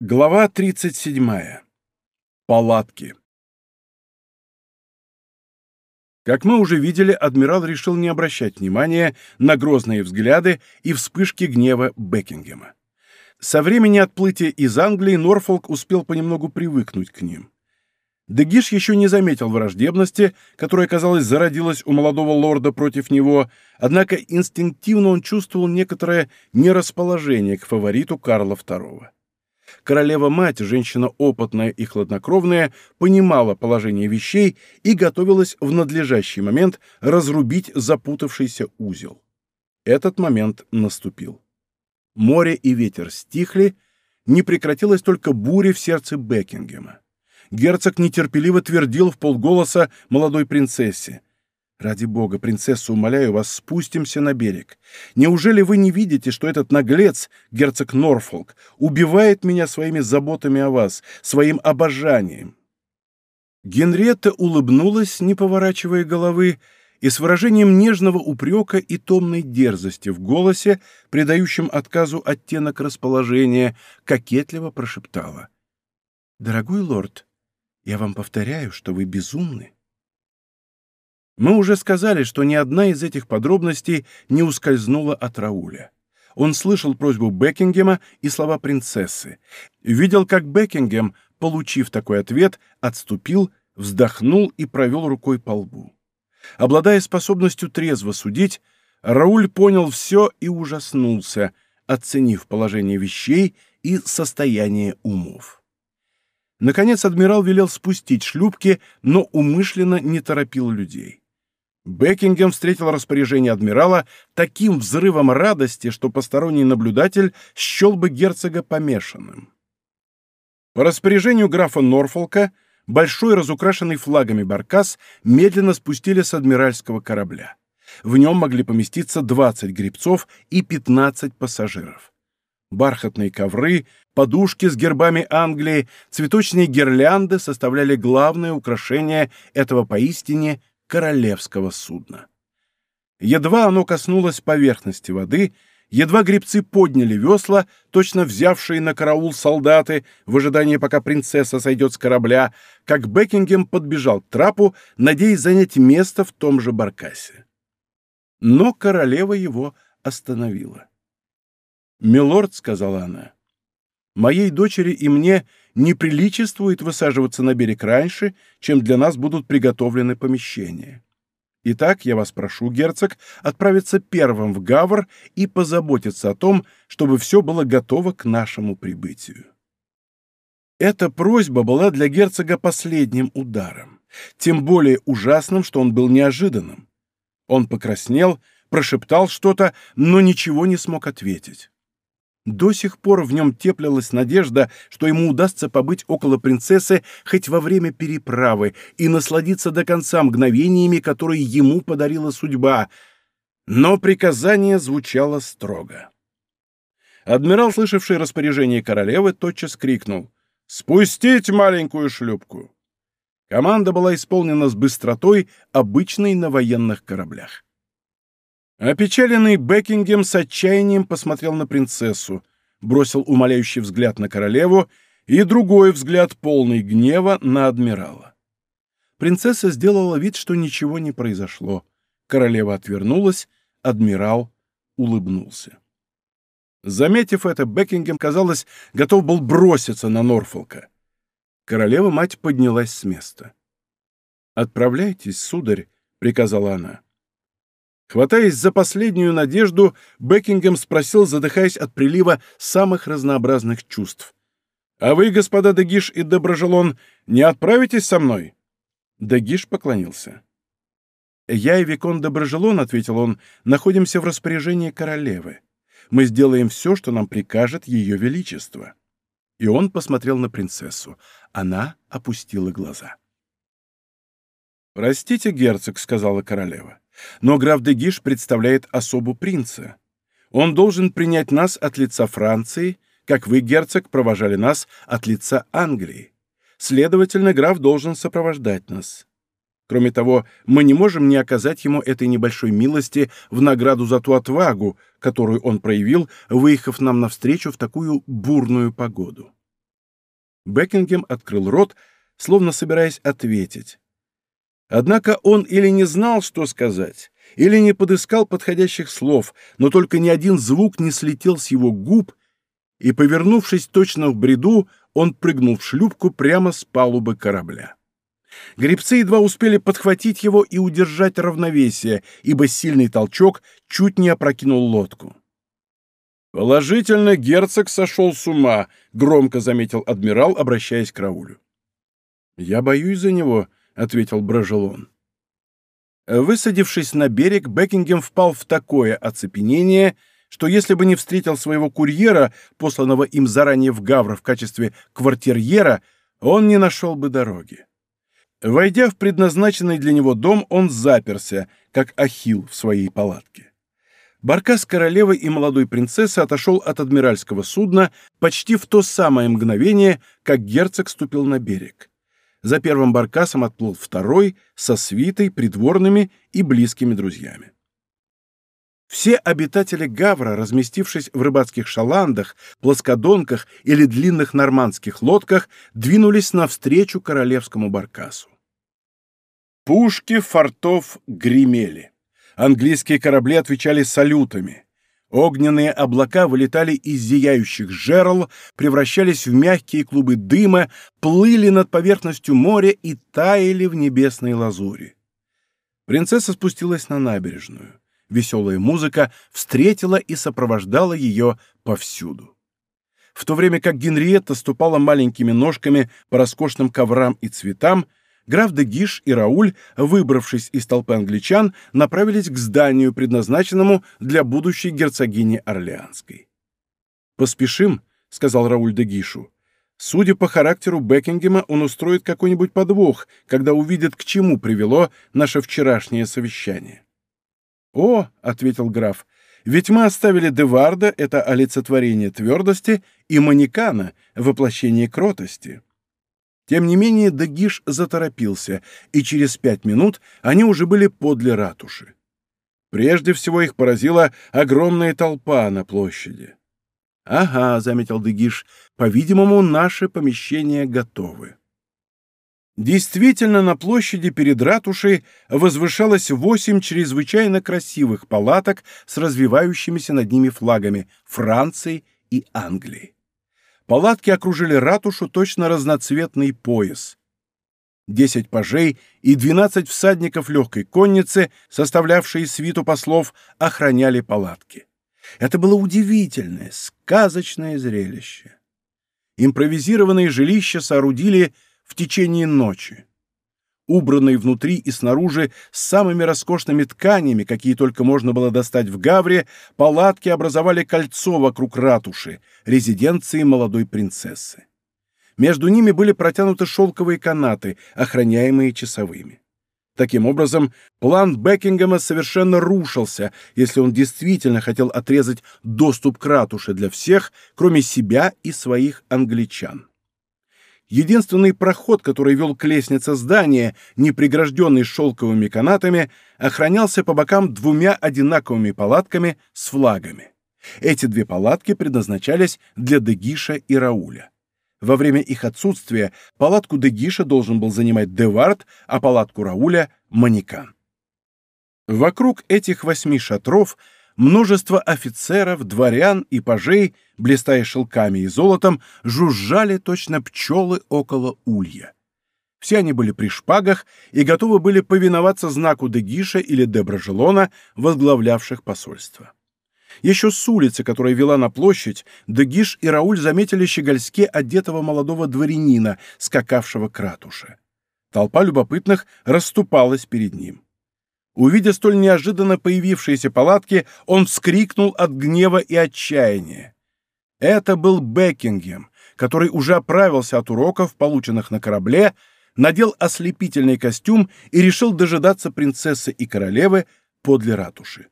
Глава 37. Палатки. Как мы уже видели, адмирал решил не обращать внимания на грозные взгляды и вспышки гнева Бекингема. Со времени отплытия из Англии Норфолк успел понемногу привыкнуть к ним. Дегиш еще не заметил враждебности, которая, казалось, зародилась у молодого лорда против него, однако инстинктивно он чувствовал некоторое нерасположение к фавориту Карла II. Королева-мать, женщина опытная и хладнокровная, понимала положение вещей и готовилась в надлежащий момент разрубить запутавшийся узел. Этот момент наступил. Море и ветер стихли, не прекратилась только буря в сердце Бекингема. Герцог нетерпеливо твердил в полголоса молодой принцессе. Ради бога, принцесса, умоляю вас, спустимся на берег. Неужели вы не видите, что этот наглец, герцог Норфолк, убивает меня своими заботами о вас, своим обожанием?» Генриетта улыбнулась, не поворачивая головы, и с выражением нежного упрека и томной дерзости в голосе, придающем отказу оттенок расположения, кокетливо прошептала. «Дорогой лорд, я вам повторяю, что вы безумны. Мы уже сказали, что ни одна из этих подробностей не ускользнула от Рауля. Он слышал просьбу Бекингема и слова принцессы. Видел, как Бекингем, получив такой ответ, отступил, вздохнул и провел рукой по лбу. Обладая способностью трезво судить, Рауль понял все и ужаснулся, оценив положение вещей и состояние умов. Наконец адмирал велел спустить шлюпки, но умышленно не торопил людей. Бекингем встретил распоряжение адмирала таким взрывом радости, что посторонний наблюдатель счел бы герцога помешанным. По распоряжению графа Норфолка большой разукрашенный флагами баркас медленно спустили с адмиральского корабля. В нем могли поместиться 20 гребцов и 15 пассажиров. Бархатные ковры, подушки с гербами Англии, цветочные гирлянды составляли главное украшение этого поистине королевского судна. Едва оно коснулось поверхности воды, едва гребцы подняли весла, точно взявшие на караул солдаты в ожидании, пока принцесса сойдет с корабля, как Бекингем подбежал к трапу, надеясь занять место в том же баркасе. Но королева его остановила. «Милорд», — сказала она, — «моей дочери и мне не приличествует высаживаться на берег раньше, чем для нас будут приготовлены помещения. Итак, я вас прошу, герцог, отправиться первым в Гавр и позаботиться о том, чтобы все было готово к нашему прибытию. Эта просьба была для герцога последним ударом, тем более ужасным, что он был неожиданным. Он покраснел, прошептал что-то, но ничего не смог ответить. До сих пор в нем теплилась надежда, что ему удастся побыть около принцессы хоть во время переправы и насладиться до конца мгновениями, которые ему подарила судьба. Но приказание звучало строго. Адмирал, слышавший распоряжение королевы, тотчас крикнул «Спустить маленькую шлюпку!» Команда была исполнена с быстротой, обычной на военных кораблях. Опечаленный Бекингем с отчаянием посмотрел на принцессу, бросил умоляющий взгляд на королеву и другой взгляд полный гнева на адмирала. Принцесса сделала вид, что ничего не произошло. Королева отвернулась, адмирал улыбнулся. Заметив это, Бекингем, казалось, готов был броситься на Норфолка. Королева-мать поднялась с места. «Отправляйтесь, сударь», — приказала она. Хватаясь за последнюю надежду, Бекингем спросил, задыхаясь от прилива самых разнообразных чувств. «А вы, господа Дегиш и Доброжелон, не отправитесь со мной?» Дегиш поклонился. «Я и Викон Доброжелон», — ответил он, — «находимся в распоряжении королевы. Мы сделаем все, что нам прикажет ее величество». И он посмотрел на принцессу. Она опустила глаза. «Простите, герцог», — сказала королева. Но граф де Гиш представляет особу принца. Он должен принять нас от лица Франции, как вы, герцог, провожали нас от лица Англии. Следовательно, граф должен сопровождать нас. Кроме того, мы не можем не оказать ему этой небольшой милости в награду за ту отвагу, которую он проявил, выехав нам навстречу в такую бурную погоду. Бекингем открыл рот, словно собираясь ответить. Однако он или не знал, что сказать, или не подыскал подходящих слов, но только ни один звук не слетел с его губ, и, повернувшись точно в бреду, он прыгнул в шлюпку прямо с палубы корабля. Гребцы едва успели подхватить его и удержать равновесие, ибо сильный толчок чуть не опрокинул лодку. «Положительно, герцог сошел с ума», — громко заметил адмирал, обращаясь к Раулю. «Я боюсь за него», — ответил Брожелон. Высадившись на берег, Бекингем впал в такое оцепенение, что если бы не встретил своего курьера, посланного им заранее в Гавр в качестве квартирьера, он не нашел бы дороги. Войдя в предназначенный для него дом, он заперся, как ахилл в своей палатке. Баркас королевы и молодой принцессы отошел от адмиральского судна почти в то самое мгновение, как герцог ступил на берег. За первым баркасом отплыл второй, со свитой, придворными и близкими друзьями. Все обитатели Гавра, разместившись в рыбацких шаландах, плоскодонках или длинных нормандских лодках, двинулись навстречу королевскому баркасу. Пушки фортов гремели. Английские корабли отвечали салютами. Огненные облака вылетали из зияющих жерл, превращались в мягкие клубы дыма, плыли над поверхностью моря и таяли в небесной лазури. Принцесса спустилась на набережную веселая музыка встретила и сопровождала ее повсюду. В то время как Генриетта ступала маленькими ножками по роскошным коврам и цветам, граф де Гиш и Рауль, выбравшись из толпы англичан, направились к зданию, предназначенному для будущей герцогини Орлеанской. «Поспешим», — сказал Рауль де Гишу. «Судя по характеру Бекингема, он устроит какой-нибудь подвох, когда увидит, к чему привело наше вчерашнее совещание». «О», — ответил граф, — «ведь мы оставили Деварда, это олицетворение твердости, и Манекана, воплощение кротости». Тем не менее Дагиш заторопился, и через пять минут они уже были подле ратуши. Прежде всего их поразила огромная толпа на площади. «Ага», — заметил Дагиш, — «по-видимому, наши помещения готовы». Действительно, на площади перед ратушей возвышалось восемь чрезвычайно красивых палаток с развивающимися над ними флагами Франции и Англии. Палатки окружили ратушу точно разноцветный пояс. Десять пажей и двенадцать всадников легкой конницы, составлявшие свиту послов, охраняли палатки. Это было удивительное, сказочное зрелище. Импровизированные жилища соорудили в течение ночи. Убранные внутри и снаружи самыми роскошными тканями, какие только можно было достать в Гавре, палатки образовали кольцо вокруг ратуши, резиденции молодой принцессы. Между ними были протянуты шелковые канаты, охраняемые часовыми. Таким образом, план Бекингема совершенно рушился, если он действительно хотел отрезать доступ к ратуше для всех, кроме себя и своих англичан. Единственный проход, который вел к лестнице здания, не прегражденный шелковыми канатами, охранялся по бокам двумя одинаковыми палатками с флагами. Эти две палатки предназначались для Дегиша и Рауля. Во время их отсутствия палатку Дегиша должен был занимать Девард, а палатку Рауля — Манекан. Вокруг этих восьми шатров — Множество офицеров, дворян и пажей, блистая шелками и золотом, жужжали точно пчелы около улья. Все они были при шпагах и готовы были повиноваться знаку Дегиша или Деброжелона, возглавлявших посольство. Еще с улицы, которая вела на площадь, Дегиш и Рауль заметили щегольске одетого молодого дворянина, скакавшего к ратуше. Толпа любопытных расступалась перед ним. Увидя столь неожиданно появившиеся палатки, он вскрикнул от гнева и отчаяния. Это был Бекингем, который уже оправился от уроков, полученных на корабле, надел ослепительный костюм и решил дожидаться принцессы и королевы подле ратуши.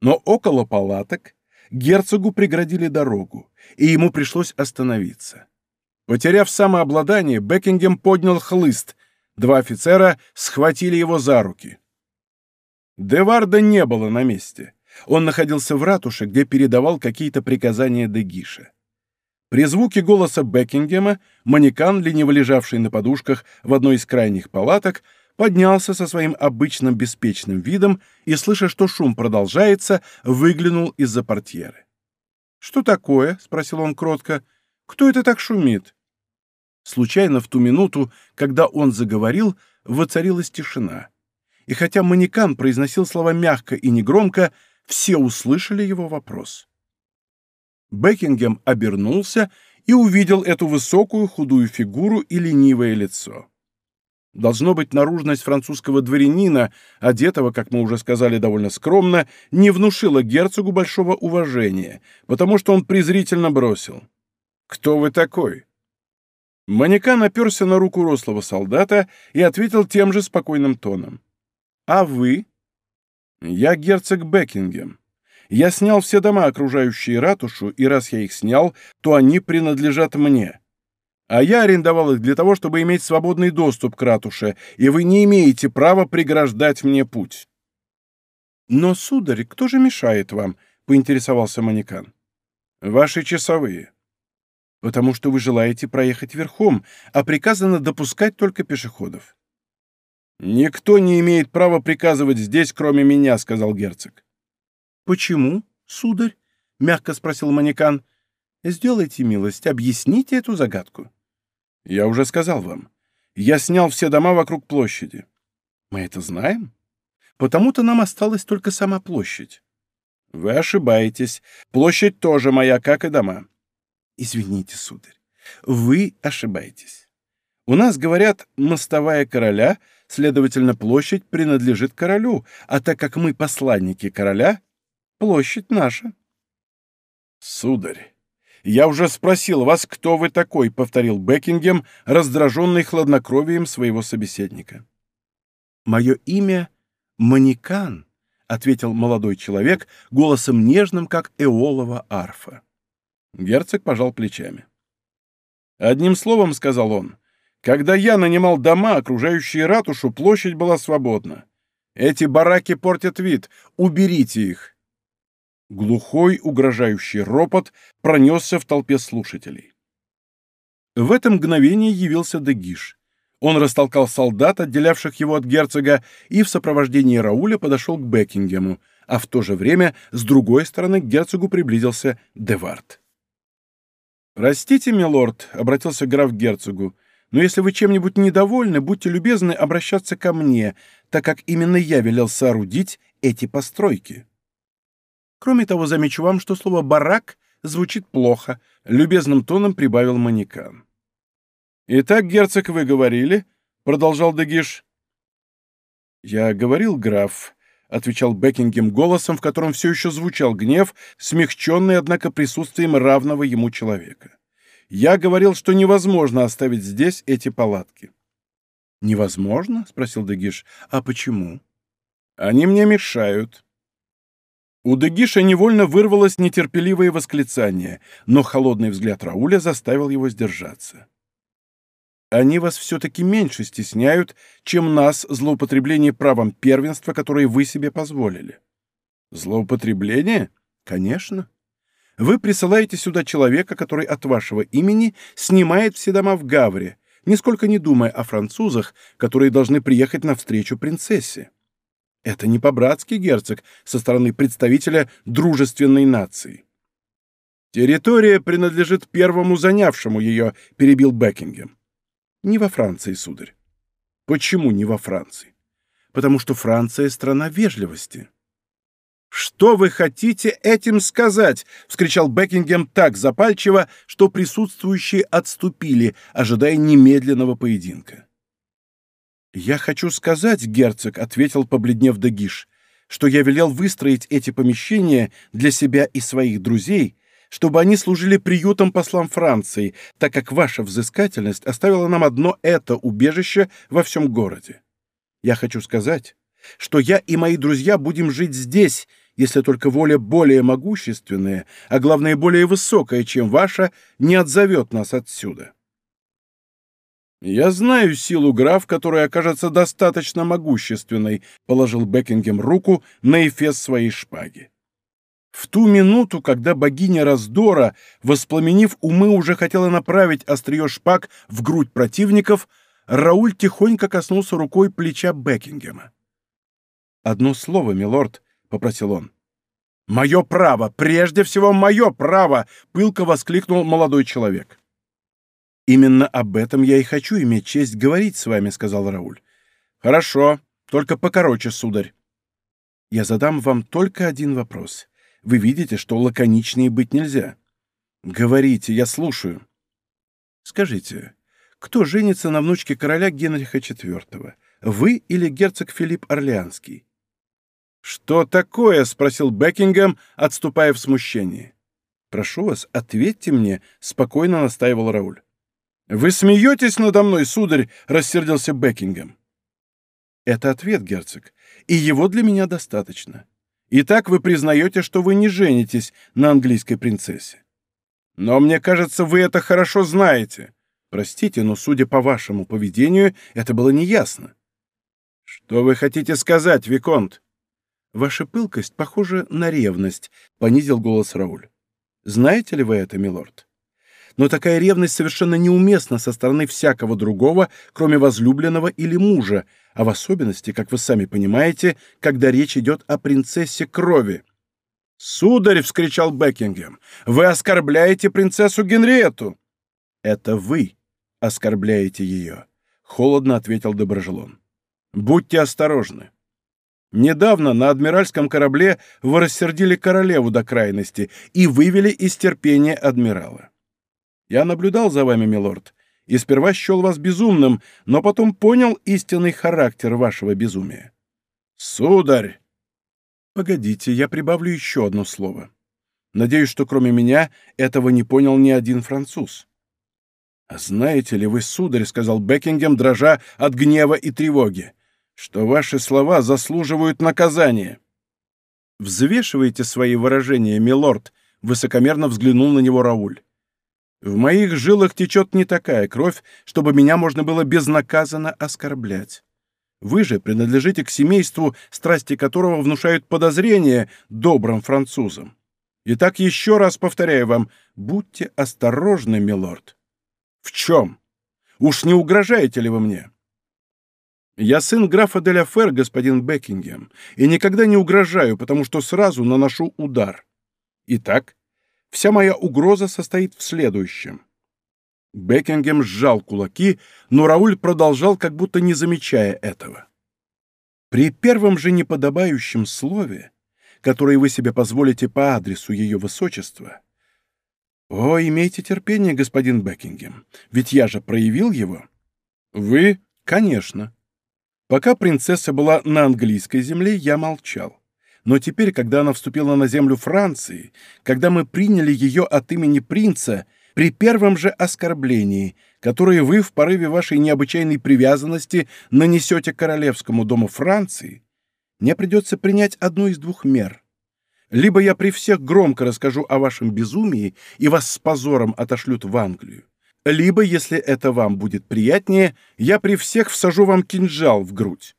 Но около палаток герцогу преградили дорогу, и ему пришлось остановиться. Потеряв самообладание, Бекингем поднял хлыст. Два офицера схватили его за руки. Деварда не было на месте. Он находился в ратуше, где передавал какие-то приказания Дегише. При звуке голоса Бекингема манекан, лениво лежавший на подушках в одной из крайних палаток, поднялся со своим обычным беспечным видом и, слыша, что шум продолжается, выглянул из-за портьеры. «Что такое?» — спросил он кротко. «Кто это так шумит?» Случайно в ту минуту, когда он заговорил, воцарилась тишина. И хотя манекан произносил слова мягко и негромко, все услышали его вопрос. Бекингем обернулся и увидел эту высокую худую фигуру и ленивое лицо. Должно быть, наружность французского дворянина, одетого, как мы уже сказали, довольно скромно, не внушила герцогу большого уважения, потому что он презрительно бросил. «Кто вы такой?» Манекан оперся на руку рослого солдата и ответил тем же спокойным тоном. «А вы?» «Я герцог Бекингем. Я снял все дома, окружающие ратушу, и раз я их снял, то они принадлежат мне. А я арендовал их для того, чтобы иметь свободный доступ к ратуше, и вы не имеете права преграждать мне путь». «Но, сударь, кто же мешает вам?» — поинтересовался Манекан. «Ваши часовые» потому что вы желаете проехать верхом, а приказано допускать только пешеходов. «Никто не имеет права приказывать здесь, кроме меня», — сказал герцог. «Почему, сударь?» — мягко спросил манекан. «Сделайте милость, объясните эту загадку». «Я уже сказал вам. Я снял все дома вокруг площади». «Мы это знаем. Потому-то нам осталась только сама площадь». «Вы ошибаетесь. Площадь тоже моя, как и дома». «Извините, сударь, вы ошибаетесь. У нас, говорят, мостовая короля, следовательно, площадь принадлежит королю, а так как мы посланники короля, площадь наша». «Сударь, я уже спросил вас, кто вы такой», — повторил Бекингем, раздраженный хладнокровием своего собеседника. «Мое имя Манекан», — ответил молодой человек голосом нежным, как эолова арфа. Герцог пожал плечами. «Одним словом, — сказал он, — когда я нанимал дома, окружающие ратушу, площадь была свободна. Эти бараки портят вид. Уберите их!» Глухой, угрожающий ропот пронесся в толпе слушателей. В это мгновение явился Дегиш. Он растолкал солдат, отделявших его от герцога, и в сопровождении Рауля подошел к Бекингему, а в то же время с другой стороны к герцогу приблизился Девард. «Простите, милорд», — обратился граф к герцогу, «но если вы чем-нибудь недовольны, будьте любезны обращаться ко мне, так как именно я велел соорудить эти постройки». Кроме того, замечу вам, что слово «барак» звучит плохо, — любезным тоном прибавил манекан. «Итак, герцог, вы говорили?» — продолжал Дегиш. «Я говорил, граф», — отвечал Бекингем голосом, в котором все еще звучал гнев, смягченный, однако, присутствием равного ему человека. «Я говорил, что невозможно оставить здесь эти палатки». «Невозможно?» — спросил Дегиш. «А почему?» «Они мне мешают». У Дегиша невольно вырвалось нетерпеливое восклицание, но холодный взгляд Рауля заставил его сдержаться. Они вас все-таки меньше стесняют, чем нас злоупотребление правом первенства, которое вы себе позволили. Злоупотребление? Конечно. Вы присылаете сюда человека, который от вашего имени снимает все дома в Гавре, нисколько не думая о французах, которые должны приехать навстречу принцессе. Это не по-братски, герцог, со стороны представителя дружественной нации. «Территория принадлежит первому занявшему ее», — перебил Бекингем. Не во Франции, сударь. Почему не во Франции? Потому что Франция — страна вежливости. «Что вы хотите этим сказать?» — вскричал Бекингем так запальчиво, что присутствующие отступили, ожидая немедленного поединка. «Я хочу сказать, герцог», — ответил, побледнев Дагиш, «что я велел выстроить эти помещения для себя и своих друзей чтобы они служили приютом послам Франции, так как ваша взыскательность оставила нам одно это убежище во всем городе. Я хочу сказать, что я и мои друзья будем жить здесь, если только воля более могущественная, а главное более высокая, чем ваша, не отзовет нас отсюда. «Я знаю силу граф, которая окажется достаточно могущественной», — положил Бекингем руку на эфес своей шпаги. В ту минуту, когда богиня раздора, воспламенив умы, уже хотела направить острие шпаг в грудь противников, Рауль тихонько коснулся рукой плеча Бекингема. «Одно слово, милорд», — попросил он. «Мое право! Прежде всего, мое право!» — пылко воскликнул молодой человек. «Именно об этом я и хочу иметь честь говорить с вами», — сказал Рауль. «Хорошо, только покороче, сударь». «Я задам вам только один вопрос. Вы видите, что лаконичнее быть нельзя. Говорите, я слушаю». «Скажите, кто женится на внучке короля Генриха IV? Вы или герцог Филипп Орлеанский?» «Что такое?» — спросил Бекингем, отступая в смущении. «Прошу вас, ответьте мне», — спокойно настаивал Рауль. «Вы смеетесь надо мной, сударь?» — рассердился Бекингем. «Это ответ, герцог, и его для меня достаточно. Итак, вы признаете, что вы не женитесь на английской принцессе. Но мне кажется, вы это хорошо знаете. Простите, но, судя по вашему поведению, это было неясно. Что вы хотите сказать, Виконт? Ваша пылкость похожа на ревность, — понизил голос Рауль. Знаете ли вы это, милорд? но такая ревность совершенно неуместна со стороны всякого другого, кроме возлюбленного или мужа, а в особенности, как вы сами понимаете, когда речь идет о принцессе крови. «Сударь!» — вскричал Бекингем. «Вы оскорбляете принцессу Генриету!» «Это вы оскорбляете ее», — холодно ответил Доброжелон. «Будьте осторожны. Недавно на адмиральском корабле вы рассердили королеву до крайности и вывели из терпения адмирала. Я наблюдал за вами, милорд, и сперва счел вас безумным, но потом понял истинный характер вашего безумия. Сударь! Погодите, я прибавлю еще одно слово. Надеюсь, что кроме меня этого не понял ни один француз. «А знаете ли вы, сударь, — сказал Бекингем, дрожа от гнева и тревоги, — что ваши слова заслуживают наказания?» «Взвешивайте свои выражения, милорд», — высокомерно взглянул на него Рауль. В моих жилах течет не такая кровь, чтобы меня можно было безнаказанно оскорблять. Вы же принадлежите к семейству, страсти которого внушают подозрения добрым французам. Итак, еще раз повторяю вам, будьте осторожны, милорд. В чем? Уж не угрожаете ли вы мне? Я сын графа де ля Фер, господин Бекингем, и никогда не угрожаю, потому что сразу наношу удар. Итак, Вся моя угроза состоит в следующем. Бекингем сжал кулаки, но Рауль продолжал, как будто не замечая этого. При первом же неподобающем слове, которое вы себе позволите по адресу ее высочества, «О, имейте терпение, господин Бекингем, ведь я же проявил его». «Вы? Конечно». Пока принцесса была на английской земле, я молчал. Но теперь, когда она вступила на землю Франции, когда мы приняли ее от имени принца, при первом же оскорблении, которое вы в порыве вашей необычайной привязанности нанесете королевскому дому Франции, мне придется принять одну из двух мер. Либо я при всех громко расскажу о вашем безумии и вас с позором отошлют в Англию, либо, если это вам будет приятнее, я при всех всажу вам кинжал в грудь.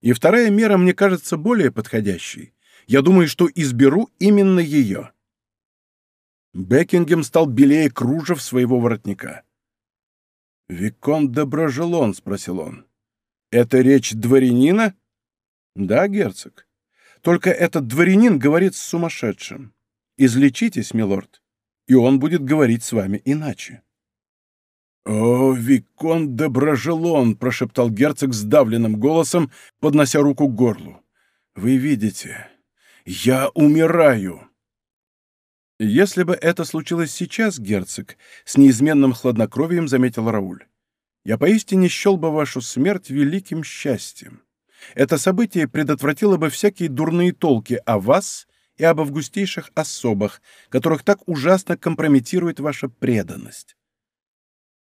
И вторая мера мне кажется более подходящей. Я думаю, что изберу именно ее. Бекингем стал белее кружев своего воротника. «Викон Доброжелон?» — спросил он. «Это речь дворянина?» «Да, герцог. Только этот дворянин говорит с сумасшедшим. Излечитесь, милорд, и он будет говорить с вами иначе». «О, Викон де Брожелон!» — прошептал герцог сдавленным голосом, поднося руку к горлу. «Вы видите, я умираю!» «Если бы это случилось сейчас, герцог», — с неизменным хладнокровием заметил Рауль, «я поистине счел бы вашу смерть великим счастьем. Это событие предотвратило бы всякие дурные толки о вас и об августейших особах, которых так ужасно компрометирует ваша преданность.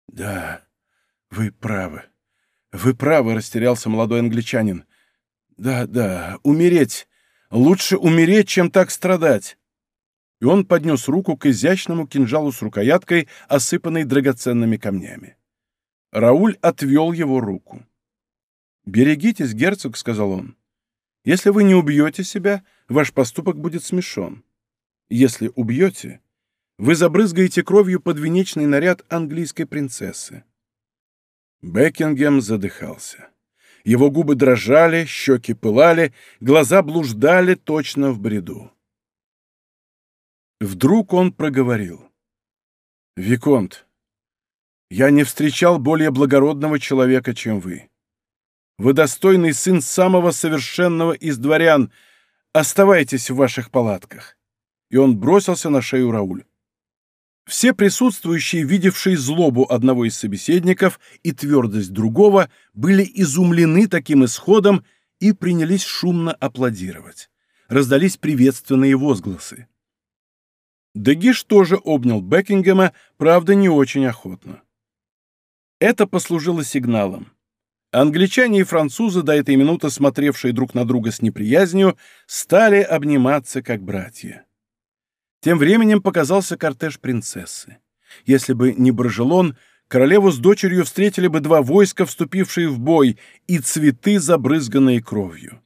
«Да, вы правы. Вы правы», — растерялся молодой англичанин. «Да, да, умереть. Лучше умереть, чем так страдать». И он поднес руку к изящному кинжалу с рукояткой, осыпанной драгоценными камнями. Рауль отвел его руку. «Берегитесь, герцог», — сказал он. «Если вы не убьете себя, ваш поступок будет смешон. Если убьете, вы забрызгаете кровью подвенечный наряд английской принцессы. Бекингем задыхался. Его губы дрожали, щеки пылали, глаза блуждали точно в бреду. Вдруг он проговорил. «Виконт, я не встречал более благородного человека, чем вы. Вы достойный сын самого совершенного из дворян. Оставайтесь в ваших палатках». И он бросился на шею Рауль. Все присутствующие, видевшие злобу одного из собеседников и твердость другого, были изумлены таким исходом и принялись шумно аплодировать. Раздались приветственные возгласы. Дегиш тоже обнял Бекингема, правда, не очень охотно. Это послужило сигналом. Англичане и французы, до этой минуты смотревшие друг на друга с неприязнью, стали обниматься как братья. Тем временем показался кортеж принцессы. Если бы не Брожелон, королеву с дочерью встретили бы два войска, вступившие в бой, и цветы, забрызганные кровью.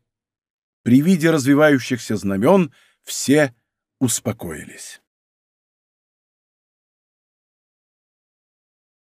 При виде развивающихся знамен все успокоились.